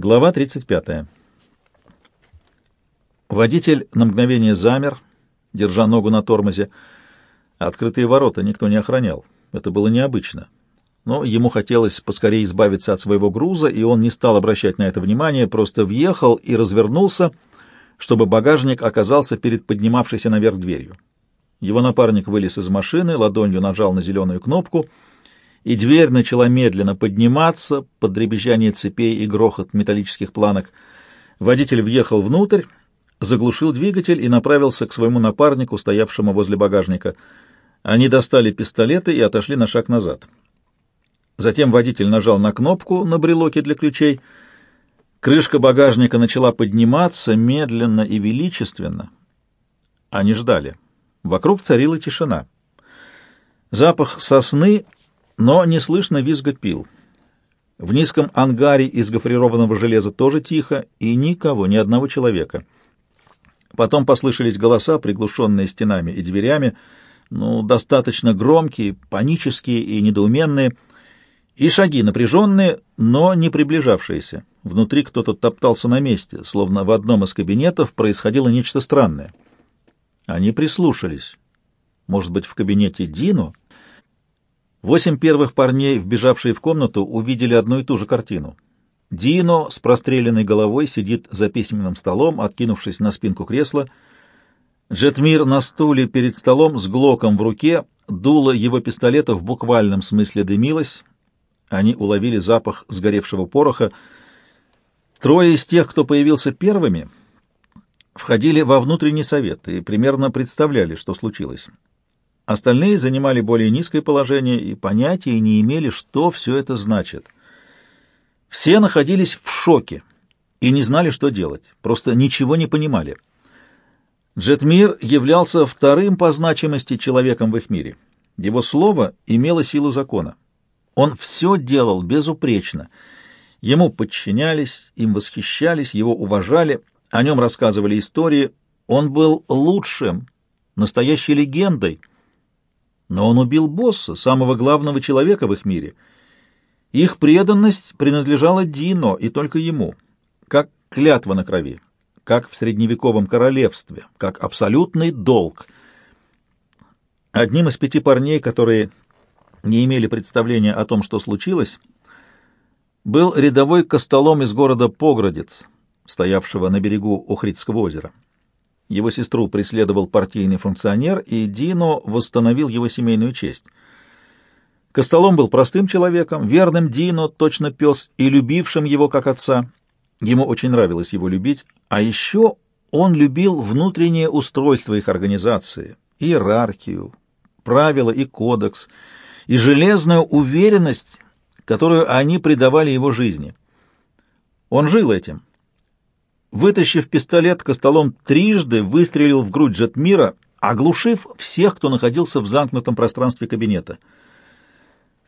Глава 35. Водитель на мгновение замер, держа ногу на тормозе. Открытые ворота никто не охранял. Это было необычно. Но ему хотелось поскорее избавиться от своего груза, и он не стал обращать на это внимание, просто въехал и развернулся, чтобы багажник оказался перед поднимавшейся наверх дверью. Его напарник вылез из машины, ладонью нажал на зеленую кнопку, и дверь начала медленно подниматься под дребезжание цепей и грохот металлических планок. Водитель въехал внутрь, заглушил двигатель и направился к своему напарнику, стоявшему возле багажника. Они достали пистолеты и отошли на шаг назад. Затем водитель нажал на кнопку на брелоке для ключей. Крышка багажника начала подниматься медленно и величественно. Они ждали. Вокруг царила тишина. Запах сосны, но не слышно визга пил. В низком ангаре из гофрированного железа тоже тихо, и никого, ни одного человека. Потом послышались голоса, приглушенные стенами и дверями, ну, достаточно громкие, панические и недоуменные, и шаги напряженные, но не приближавшиеся. Внутри кто-то топтался на месте, словно в одном из кабинетов происходило нечто странное. Они прислушались. Может быть, в кабинете Дино? Восемь первых парней, вбежавшие в комнату, увидели одну и ту же картину. Дино с простреленной головой сидит за письменным столом, откинувшись на спинку кресла. Джетмир на стуле перед столом с глоком в руке, дуло его пистолета в буквальном смысле дымилось. Они уловили запах сгоревшего пороха. Трое из тех, кто появился первыми, входили во внутренний совет и примерно представляли, что случилось. Остальные занимали более низкое положение и понятия не имели, что все это значит. Все находились в шоке и не знали, что делать, просто ничего не понимали. Джетмир являлся вторым по значимости человеком в их мире. Его слово имело силу закона. Он все делал безупречно. Ему подчинялись, им восхищались, его уважали, о нем рассказывали истории. Он был лучшим, настоящей легендой. Но он убил босса, самого главного человека в их мире. Их преданность принадлежала Дино и только ему, как клятва на крови, как в средневековом королевстве, как абсолютный долг. Одним из пяти парней, которые не имели представления о том, что случилось, был рядовой костолом из города Поградец, стоявшего на берегу Охридского озера. Его сестру преследовал партийный функционер, и Дино восстановил его семейную честь. Костолом был простым человеком, верным Дино, точно пес, и любившим его как отца. Ему очень нравилось его любить, а еще он любил внутреннее устройство их организации, иерархию, правила и кодекс — и железную уверенность, которую они придавали его жизни. Он жил этим. Вытащив пистолет, Костолом трижды выстрелил в грудь Джетмира, оглушив всех, кто находился в замкнутом пространстве кабинета.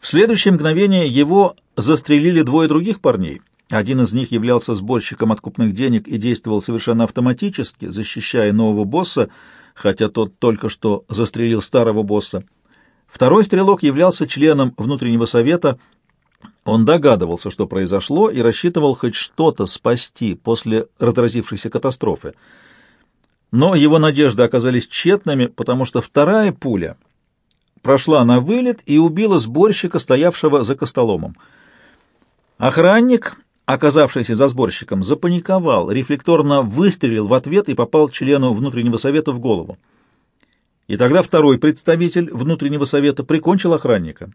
В следующее мгновение его застрелили двое других парней. Один из них являлся сборщиком откупных денег и действовал совершенно автоматически, защищая нового босса, хотя тот только что застрелил старого босса. Второй стрелок являлся членом внутреннего совета. Он догадывался, что произошло, и рассчитывал хоть что-то спасти после разразившейся катастрофы. Но его надежды оказались тщетными, потому что вторая пуля прошла на вылет и убила сборщика, стоявшего за костоломом. Охранник, оказавшийся за сборщиком, запаниковал, рефлекторно выстрелил в ответ и попал члену внутреннего совета в голову. И тогда второй представитель внутреннего совета прикончил охранника.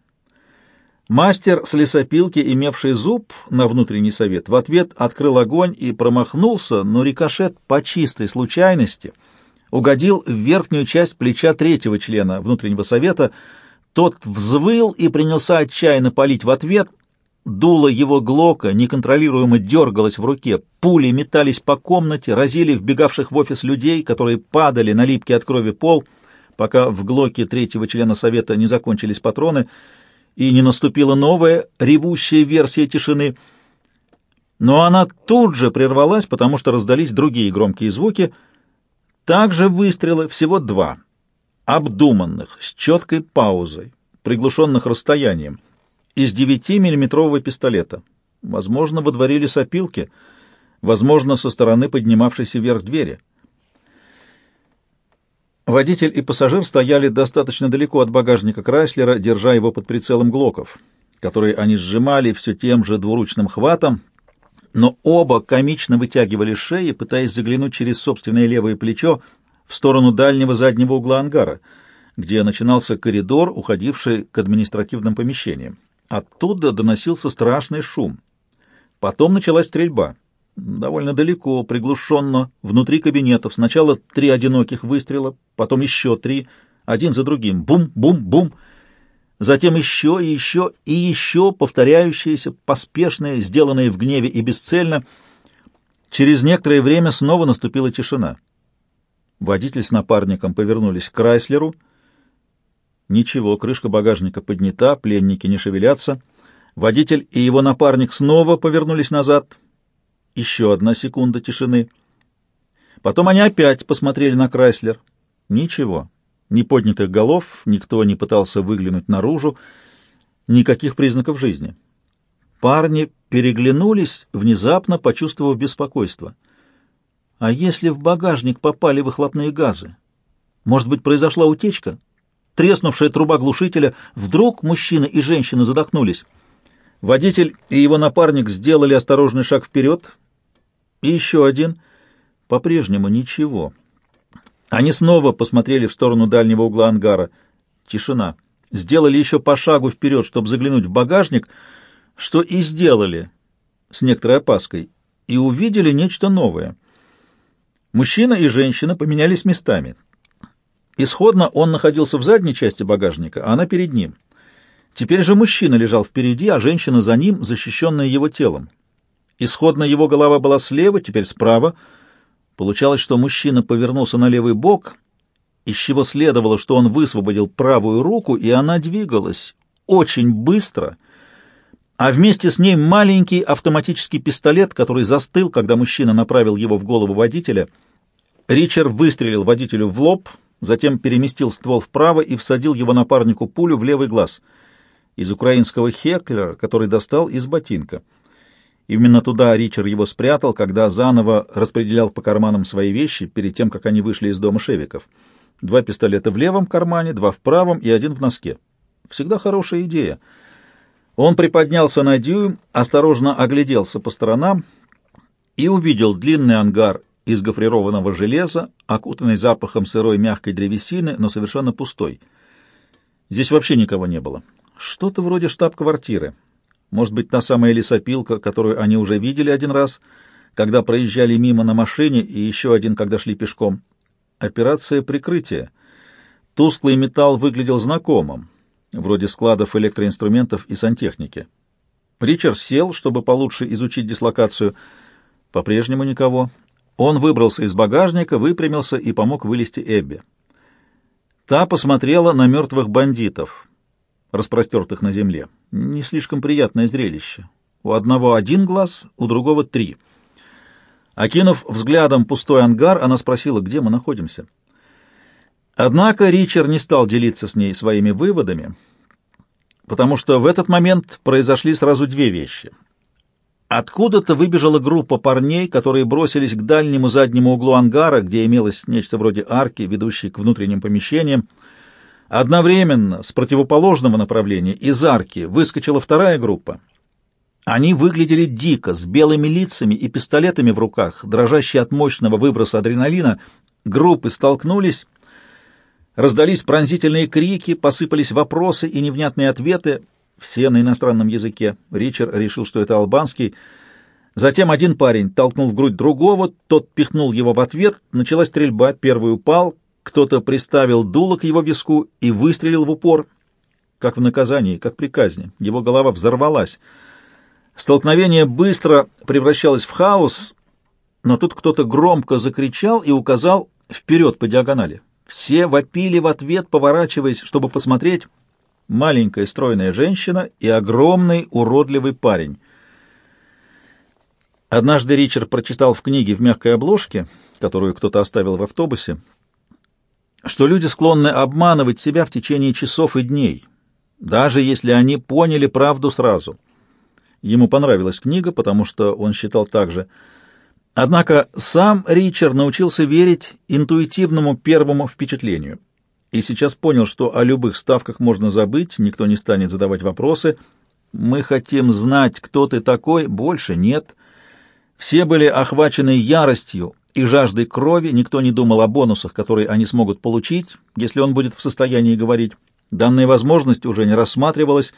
Мастер с лесопилки, имевший зуб на внутренний совет, в ответ открыл огонь и промахнулся, но рикошет по чистой случайности угодил в верхнюю часть плеча третьего члена внутреннего совета. Тот взвыл и принялся отчаянно палить в ответ. Дуло его глока неконтролируемо дергалось в руке, пули метались по комнате, разили вбегавших в офис людей, которые падали на липкий от крови пол — пока в глоке третьего члена Совета не закончились патроны и не наступила новая ревущая версия тишины. Но она тут же прервалась, потому что раздались другие громкие звуки. Также выстрелы, всего два, обдуманных, с четкой паузой, приглушенных расстоянием, из 9-миллиметрового пистолета. Возможно, во дворе лесопилки, возможно, со стороны поднимавшейся вверх двери. Водитель и пассажир стояли достаточно далеко от багажника Крайслера, держа его под прицелом Глоков, которые они сжимали все тем же двуручным хватом, но оба комично вытягивали шеи, пытаясь заглянуть через собственное левое плечо в сторону дальнего заднего угла ангара, где начинался коридор, уходивший к административным помещениям. Оттуда доносился страшный шум. Потом началась стрельба. Довольно далеко, приглушенно, внутри кабинетов. Сначала три одиноких выстрела, потом еще три, один за другим. Бум-бум-бум. Затем еще и еще и еще повторяющиеся, поспешные, сделанные в гневе и бесцельно. Через некоторое время снова наступила тишина. Водитель с напарником повернулись к Крайслеру. Ничего, крышка багажника поднята, пленники не шевелятся. Водитель и его напарник снова повернулись назад. Еще одна секунда тишины. Потом они опять посмотрели на Крайслер. Ничего. Ни поднятых голов, никто не пытался выглянуть наружу, никаких признаков жизни. Парни переглянулись, внезапно почувствовав беспокойство. А если в багажник попали выхлопные газы? Может быть, произошла утечка? Треснувшая труба глушителя, вдруг мужчина и женщина задохнулись. Водитель и его напарник сделали осторожный шаг вперед, и еще один. По-прежнему ничего. Они снова посмотрели в сторону дальнего угла ангара. Тишина. Сделали еще по шагу вперед, чтобы заглянуть в багажник, что и сделали с некоторой опаской, и увидели нечто новое. Мужчина и женщина поменялись местами. Исходно он находился в задней части багажника, а она перед ним. Теперь же мужчина лежал впереди, а женщина за ним, защищенная его телом. Исходно его голова была слева, теперь справа — Получалось, что мужчина повернулся на левый бок, из чего следовало, что он высвободил правую руку, и она двигалась очень быстро, а вместе с ней маленький автоматический пистолет, который застыл, когда мужчина направил его в голову водителя. Ричард выстрелил водителю в лоб, затем переместил ствол вправо и всадил его напарнику пулю в левый глаз из украинского Хеклера, который достал из ботинка. Именно туда Ричард его спрятал, когда заново распределял по карманам свои вещи перед тем, как они вышли из дома Шевиков. Два пистолета в левом кармане, два в правом и один в носке. Всегда хорошая идея. Он приподнялся на дюйм, осторожно огляделся по сторонам и увидел длинный ангар из гофрированного железа, окутанный запахом сырой мягкой древесины, но совершенно пустой. Здесь вообще никого не было. Что-то вроде штаб-квартиры. Может быть, та самая лесопилка, которую они уже видели один раз, когда проезжали мимо на машине, и еще один, когда шли пешком. Операция прикрытия. Тусклый металл выглядел знакомым, вроде складов электроинструментов и сантехники. Ричард сел, чтобы получше изучить дислокацию. По-прежнему никого. Он выбрался из багажника, выпрямился и помог вылезти Эбби. Та посмотрела на мертвых бандитов, распростертых на земле. Не слишком приятное зрелище. У одного один глаз, у другого три. Окинув взглядом пустой ангар, она спросила, где мы находимся. Однако Ричард не стал делиться с ней своими выводами, потому что в этот момент произошли сразу две вещи. Откуда-то выбежала группа парней, которые бросились к дальнему заднему углу ангара, где имелось нечто вроде арки, ведущей к внутренним помещениям. Одновременно с противоположного направления из арки выскочила вторая группа. Они выглядели дико, с белыми лицами и пистолетами в руках, дрожащие от мощного выброса адреналина. Группы столкнулись, раздались пронзительные крики, посыпались вопросы и невнятные ответы, все на иностранном языке. Ричард решил, что это албанский. Затем один парень толкнул в грудь другого, тот пихнул его в ответ, началась стрельба, первый упал, кто-то приставил дуло к его виску и выстрелил в упор, как в наказании, как при казни. Его голова взорвалась. Столкновение быстро превращалось в хаос, но тут кто-то громко закричал и указал вперед по диагонали. Все вопили в ответ, поворачиваясь, чтобы посмотреть. Маленькая стройная женщина и огромный уродливый парень. Однажды Ричард прочитал в книге в мягкой обложке, которую кто-то оставил в автобусе, что люди склонны обманывать себя в течение часов и дней, даже если они поняли правду сразу. Ему понравилась книга, потому что он считал так же. Однако сам Ричард научился верить интуитивному первому впечатлению и сейчас понял, что о любых ставках можно забыть, никто не станет задавать вопросы. «Мы хотим знать, кто ты такой, больше нет». Все были охвачены яростью и жаждой крови, никто не думал о бонусах, которые они смогут получить, если он будет в состоянии говорить. Данная возможность уже не рассматривалась.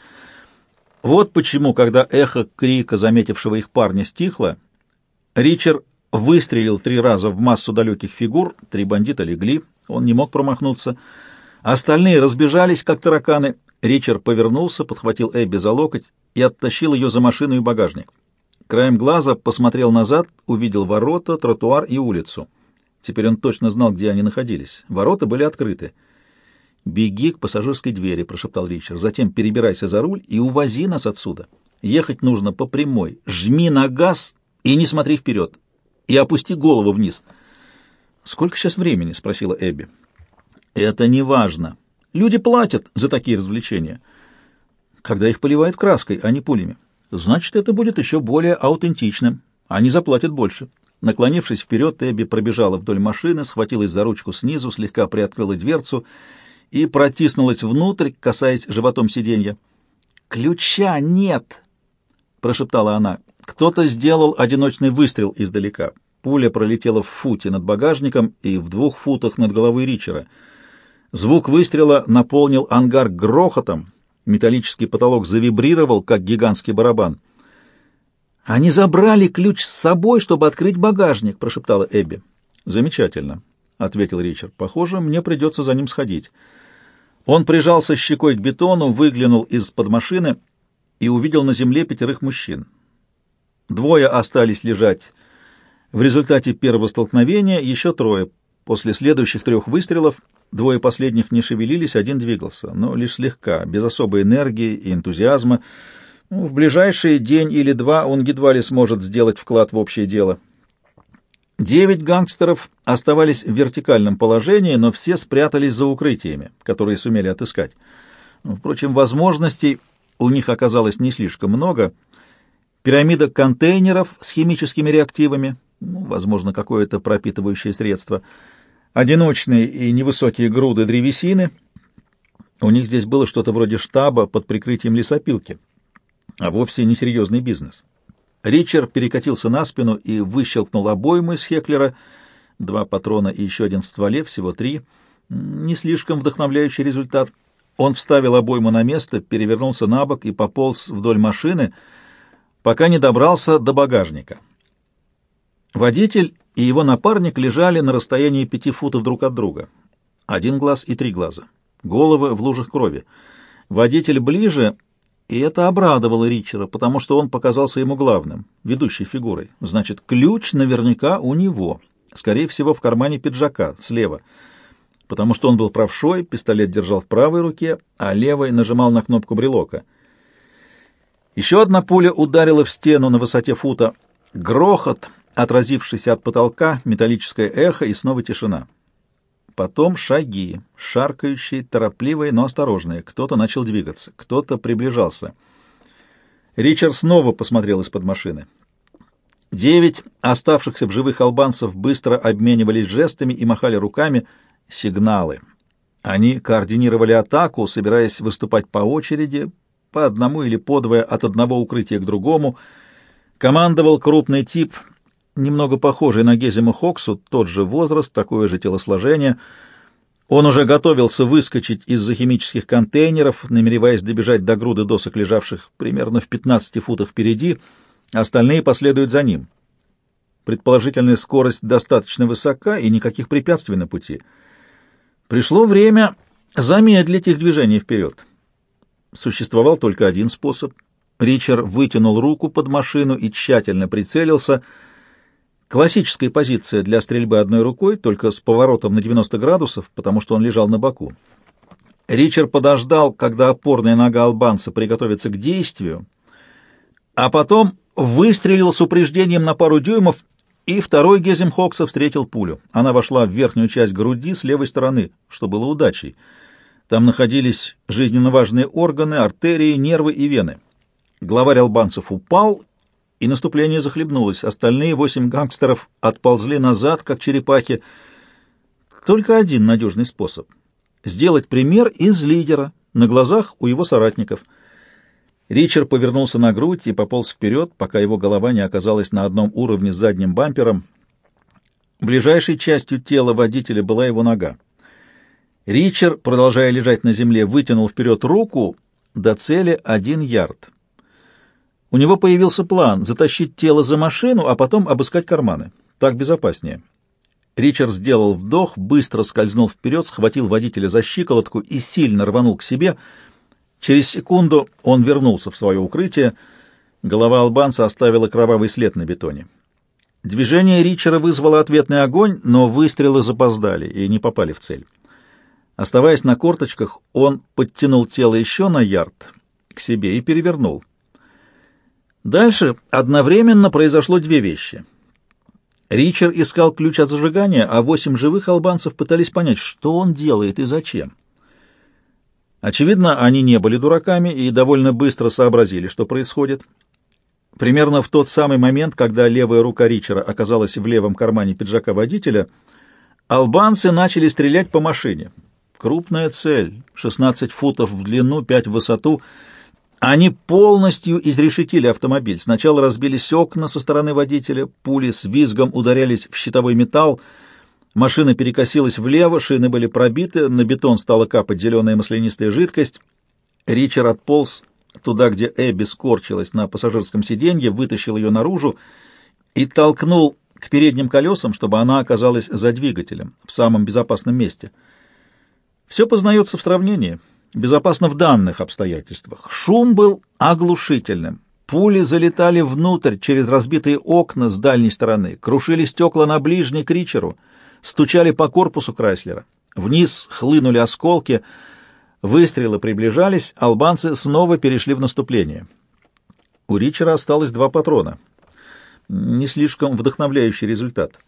Вот почему, когда эхо крика, заметившего их парня, стихло, Ричард выстрелил три раза в массу далеких фигур, три бандита легли, он не мог промахнуться. Остальные разбежались, как тараканы. Ричард повернулся, подхватил Эбби за локоть и оттащил ее за машину и багажник. Краем глаза посмотрел назад, увидел ворота, тротуар и улицу. Теперь он точно знал, где они находились. Ворота были открыты. «Беги к пассажирской двери», — прошептал Ричард. «Затем перебирайся за руль и увози нас отсюда. Ехать нужно по прямой. Жми на газ и не смотри вперед. И опусти голову вниз». «Сколько сейчас времени?» — спросила Эбби. «Это не важно. Люди платят за такие развлечения, когда их поливают краской, а не пулями. Значит, это будет еще более аутентичным. Они заплатят больше». Наклонившись вперед, Эбби пробежала вдоль машины, схватилась за ручку снизу, слегка приоткрыла дверцу и протиснулась внутрь, касаясь животом сиденья. «Ключа нет!» — прошептала она. Кто-то сделал одиночный выстрел издалека. Пуля пролетела в футе над багажником и в двух футах над головой Ричера. Звук выстрела наполнил ангар грохотом. Металлический потолок завибрировал, как гигантский барабан. «Они забрали ключ с собой, чтобы открыть багажник», — прошептала Эбби. «Замечательно», — ответил Ричард. «Похоже, мне придется за ним сходить». Он прижался щекой к бетону, выглянул из-под машины и увидел на земле пятерых мужчин. Двое остались лежать. В результате первого столкновения еще трое. После следующих трех выстрелов двое последних не шевелились, один двигался, но лишь слегка, без особой энергии и энтузиазма. Ну, в ближайший день или два он едва ли сможет сделать вклад в общее дело. Девять гангстеров оставались в вертикальном положении, но все спрятались за укрытиями, которые сумели отыскать. Впрочем, возможностей у них оказалось не слишком много — пирамида контейнеров с химическими реактивами, ну, возможно, какое-то пропитывающее средство, одиночные и невысокие груды древесины. У них здесь было что-то вроде штаба под прикрытием лесопилки, а вовсе не серьезный бизнес. Ричард перекатился на спину и выщелкнул обойму из Хеклера, два патрона и еще один в стволе, всего три. Не слишком вдохновляющий результат. Он вставил обойму на место, перевернулся на бок и пополз вдоль машины — пока не добрался до багажника. Водитель и его напарник лежали на расстоянии пяти футов друг от друга. Один глаз и три глаза. Головы в лужах крови. Водитель ближе, и это обрадовало Ричера, потому что он показался ему главным, ведущей фигурой. Значит, ключ наверняка у него, скорее всего, в кармане пиджака, слева, потому что он был правшой, пистолет держал в правой руке, а левой нажимал на кнопку брелока — еще одна пуля ударила в стену на высоте фута. Грохот, отразившийся от потолка, металлическое эхо и снова тишина. Потом шаги, шаркающие, торопливые, но осторожные. Кто-то начал двигаться, кто-то приближался. Ричард снова посмотрел из-под машины. Девять оставшихся в живых албанцев быстро обменивались жестами и махали руками. Сигналы. Они координировали атаку, собираясь выступать по очереди, по одному или по двое от одного укрытия к другому. Командовал крупный тип, немного похожий на Гезима Хоксу, тот же возраст, такое же телосложение. Он уже готовился выскочить из-за химических контейнеров, намереваясь добежать до груды досок, лежавших примерно в 15 футах впереди, остальные последуют за ним. Предположительная скорость достаточно высока и никаких препятствий на пути. Пришло время замедлить их движение вперед. Существовал только один способ. Ричард вытянул руку под машину и тщательно прицелился. Классическая позиция для стрельбы одной рукой, только с поворотом на 90 градусов, потому что он лежал на боку. Ричард подождал, когда опорная нога албанца приготовится к действию, а потом выстрелил с упреждением на пару дюймов, и второй Гезем Хокса встретил пулю. Она вошла в верхнюю часть груди с левой стороны, что было удачей — там находились жизненно важные органы, артерии, нервы и вены. Главарь албанцев упал, и наступление захлебнулось. Остальные восемь гангстеров отползли назад, как черепахи. Только один надежный способ — сделать пример из лидера на глазах у его соратников. Ричард повернулся на грудь и пополз вперед, пока его голова не оказалась на одном уровне с задним бампером. Ближайшей частью тела водителя была его нога. Ричард, продолжая лежать на земле, вытянул вперед руку до цели один ярд. У него появился план — затащить тело за машину, а потом обыскать карманы. Так безопаснее. Ричард сделал вдох, быстро скользнул вперед, схватил водителя за щиколотку и сильно рванул к себе. Через секунду он вернулся в свое укрытие. Голова албанца оставила кровавый след на бетоне. Движение Ричера вызвало ответный огонь, но выстрелы запоздали и не попали в цель. Оставаясь на корточках, он подтянул тело еще на ярд к себе и перевернул. Дальше одновременно произошло две вещи. Ричард искал ключ от зажигания, а восемь живых албанцев пытались понять, что он делает и зачем. Очевидно, они не были дураками и довольно быстро сообразили, что происходит. Примерно в тот самый момент, когда левая рука Ричера оказалась в левом кармане пиджака водителя, албанцы начали стрелять по машине. Крупная цель, 16 футов в длину, 5 в высоту — они полностью изрешетили автомобиль. Сначала разбились окна со стороны водителя, пули с визгом ударялись в щитовой металл, машина перекосилась влево, шины были пробиты, на бетон стала капать зеленая маслянистая жидкость. Ричард отполз туда, где Эбби скорчилась на пассажирском сиденье, вытащил ее наружу и толкнул к передним колесам, чтобы она оказалась за двигателем, в самом безопасном месте. Все познается в сравнении. Безопасно в данных обстоятельствах. Шум был оглушительным. Пули залетали внутрь через разбитые окна с дальней стороны, крушили стекла на ближней к Ричеру, стучали по корпусу Крайслера. Вниз хлынули осколки, выстрелы приближались, албанцы снова перешли в наступление. У Ричера осталось два патрона. Не слишком вдохновляющий результат.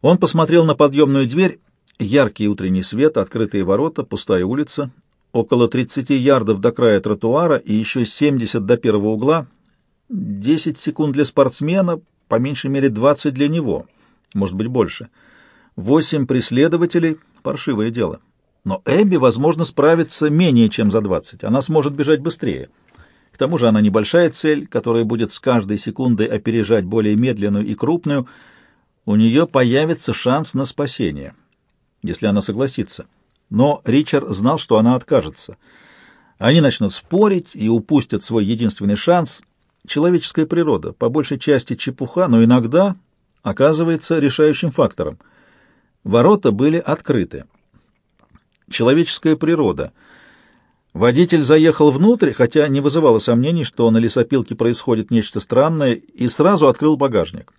Он посмотрел на подъемную дверь, яркий утренний свет, открытые ворота, пустая улица, около 30 ярдов до края тротуара и еще 70 до первого угла. 10 секунд для спортсмена, по меньшей мере 20 для него, может быть больше. Восемь преследователей — паршивое дело. Но Эбби, возможно, справится менее чем за 20. Она сможет бежать быстрее. К тому же она небольшая цель, которая будет с каждой секундой опережать более медленную и крупную. У нее появится шанс на спасение, если она согласится но Ричард знал, что она откажется. Они начнут спорить и упустят свой единственный шанс. Человеческая природа, по большей части чепуха, но иногда оказывается решающим фактором. Ворота были открыты. Человеческая природа. Водитель заехал внутрь, хотя не вызывало сомнений, что на лесопилке происходит нечто странное, и сразу открыл багажник,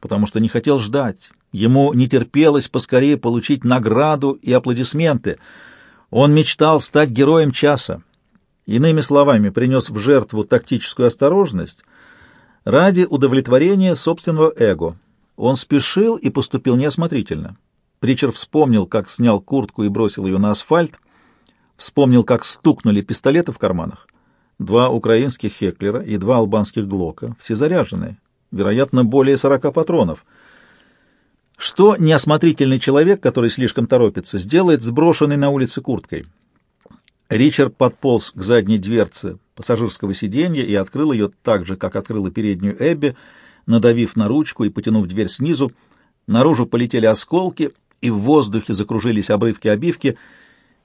потому что не хотел ждать. Ему не терпелось поскорее получить награду и аплодисменты. Он мечтал стать героем часа. Иными словами, принес в жертву тактическую осторожность ради удовлетворения собственного эго. Он спешил и поступил неосмотрительно. Ричард вспомнил, как снял куртку и бросил ее на асфальт, вспомнил, как стукнули пистолеты в карманах. Два украинских Хеклера и два албанских Глока, все заряженные, вероятно, более сорока патронов — что неосмотрительный человек, который слишком торопится, сделает сброшенной на улице курткой? Ричард подполз к задней дверце пассажирского сиденья и открыл ее так же, как открыла переднюю Эбби, надавив на ручку и потянув дверь снизу. Наружу полетели осколки, и в воздухе закружились обрывки обивки.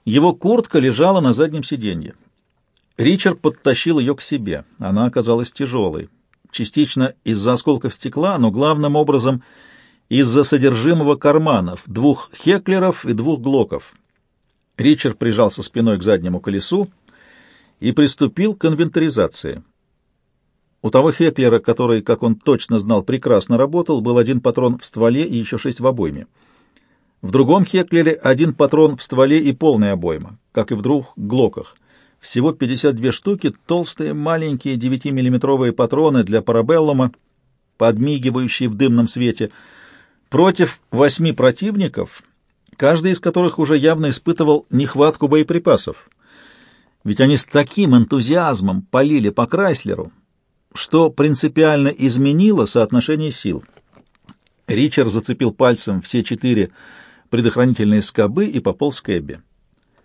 Его куртка лежала на заднем сиденье. Ричард подтащил ее к себе. Она оказалась тяжелой. Частично из-за осколков стекла, но главным образом — из-за содержимого карманов, двух хеклеров и двух глоков. Ричард прижался спиной к заднему колесу и приступил к инвентаризации. У того хеклера, который, как он точно знал, прекрасно работал, был один патрон в стволе и еще шесть в обойме. В другом хеклере один патрон в стволе и полная обойма, как и в двух глоках. Всего 52 штуки, толстые, маленькие 9-миллиметровые патроны для парабеллума, подмигивающие в дымном свете — против восьми противников, каждый из которых уже явно испытывал нехватку боеприпасов. Ведь они с таким энтузиазмом полили по Крайслеру, что принципиально изменило соотношение сил. Ричард зацепил пальцем все четыре предохранительные скобы и пополз к Эбби.